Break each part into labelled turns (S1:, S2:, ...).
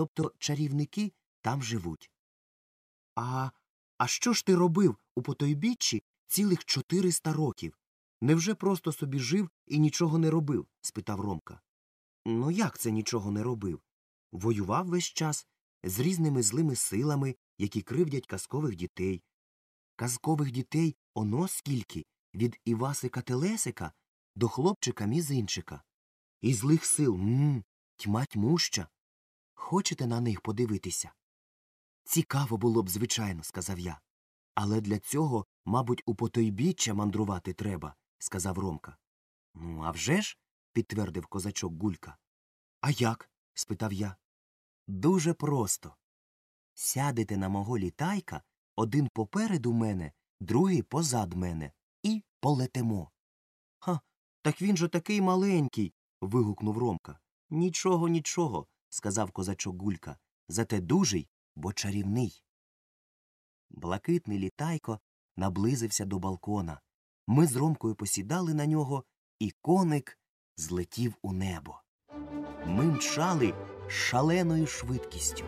S1: тобто чарівники там живуть. А а що ж ти робив у потойбіччі цілих чотириста років? Невже просто собі жив і нічого не робив? спитав Ромка. Ну як це нічого не робив? Воював весь час з різними злими силами, які кривдять казкових дітей. Казкових дітей оно скільки від Івасика Телесика до хлопчика мізинчика. І злих сил мм, тьма тьмуща. Хочете на них подивитися? Цікаво було б, звичайно, сказав я. Але для цього, мабуть, у потойбіччя мандрувати треба, сказав Ромка. Ну, а вже ж, підтвердив козачок Гулька. А як? спитав я. Дуже просто. Сядете на мого літайка, один попереду мене, другий позад мене, і полетимо. Ха, так він же такий маленький. вигукнув Ромка. Нічого, нічого, сказав козачок Гулька. Зате дужий, бо чарівний. Блакитний літайко наблизився до балкона. Ми з Ромкою посідали на нього, і коник злетів у небо. Ми мчали шаленою швидкістю,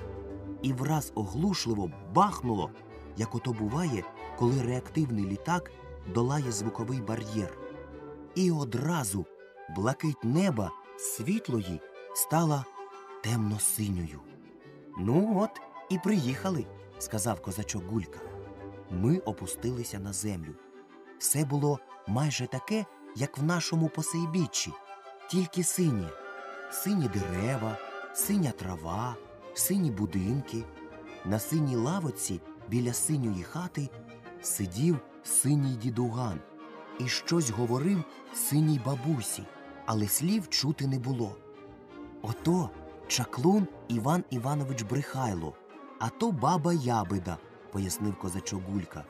S1: і враз оглушливо бахнуло, як ото буває, коли реактивний літак долає звуковий бар'єр. І одразу блакить неба світлої стала темно-синьою. Ну, от і приїхали, сказав козачок Гулька. Ми опустилися на землю. Все було майже таке, як в нашому посейбіччі, тільки синє, сині дерева, синя трава, сині будинки. На синій лавоці біля синьої хати сидів синій дідуган і щось говорив синій бабусі, але слів чути не було. Ото чаклун Іван Іванович Брехайло, а то баба ябеда, пояснив козачок Гулька.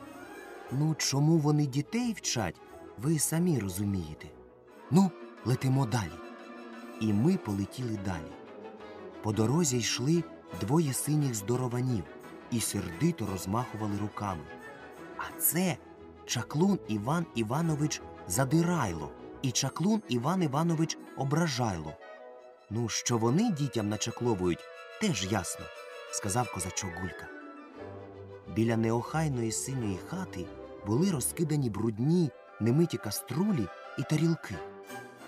S1: Ну, чому вони дітей вчать, ви самі розумієте. Ну, летимо далі. І ми полетіли далі. По дорозі йшли двоє синіх здорованів і сердито розмахували руками. А це чаклун Іван Іванович Задирайло і чаклун Іван Іванович Ображайло. Ну, що вони дітям начакловують, теж ясно, сказав козачок Гулька. Біля неохайної синьої хати були розкидані брудні, немиті каструлі і тарілки.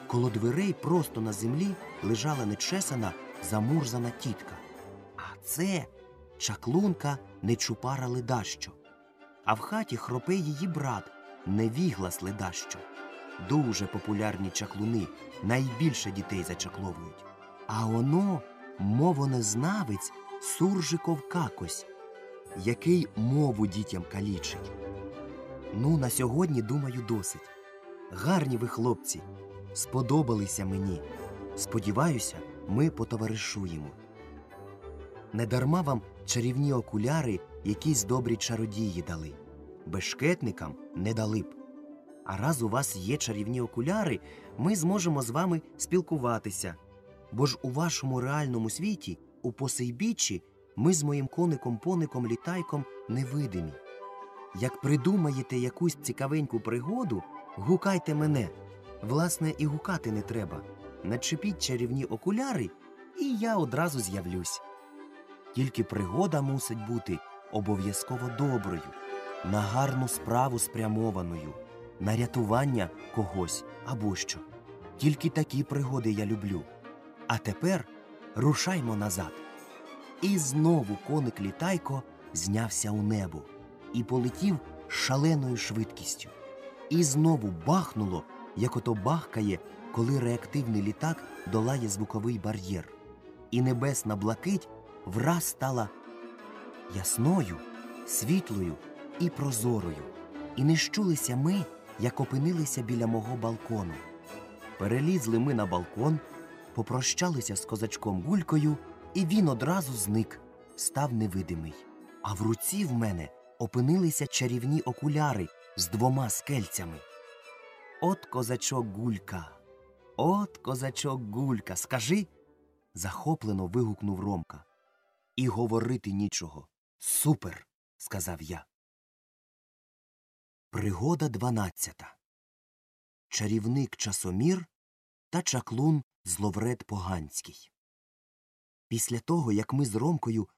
S1: Коло дверей просто на землі лежала нечесана, замурзана тітка. А це чаклунка Нечупара Ледащо. А в хаті хропе її брат Невіглас Ледащо. Дуже популярні чаклуни, найбільше дітей зачакловують. А оно мовонезнавець Суржиков Какось, який мову дітям калічить. Ну, на сьогодні, думаю, досить. Гарні ви, хлопці, сподобалися мені. Сподіваюся, ми потоваришуємо. Недарма вам чарівні окуляри якісь добрі чародії дали, бешкетникам не дали б. А раз у вас є чарівні окуляри, ми зможемо з вами спілкуватися. Бо ж у вашому реальному світі, у посейбіччі, ми з моїм коником-поником літайком невидимі. Як придумаєте якусь цікавеньку пригоду, гукайте мене. Власне, і гукати не треба. Начепіть чарівні окуляри, і я одразу з'явлюсь. Тільки пригода мусить бути обов'язково доброю, на гарну справу спрямованою, на рятування когось або що. Тільки такі пригоди я люблю. А тепер рушаймо назад. І знову коник літайко знявся у небо і полетів шаленою швидкістю. І знову бахнуло, як ото бахкає, коли реактивний літак долає звуковий бар'єр. І небесна блакить враз стала ясною, світлою і прозорою. І не щулися ми, як опинилися біля мого балкону. Перелізли ми на балкон, попрощалися з козачком Гулькою, і він одразу зник, став невидимий. А в руці в мене опинилися чарівні окуляри з двома скельцями. От козачок Гулька, от козачок Гулька, скажи. захоплено вигукнув Ромка. І говорити нічого. Супер, сказав я. Пригода дванадцята. Чарівник часомір та чаклун зловред поганський. Після того, як ми з Ромкою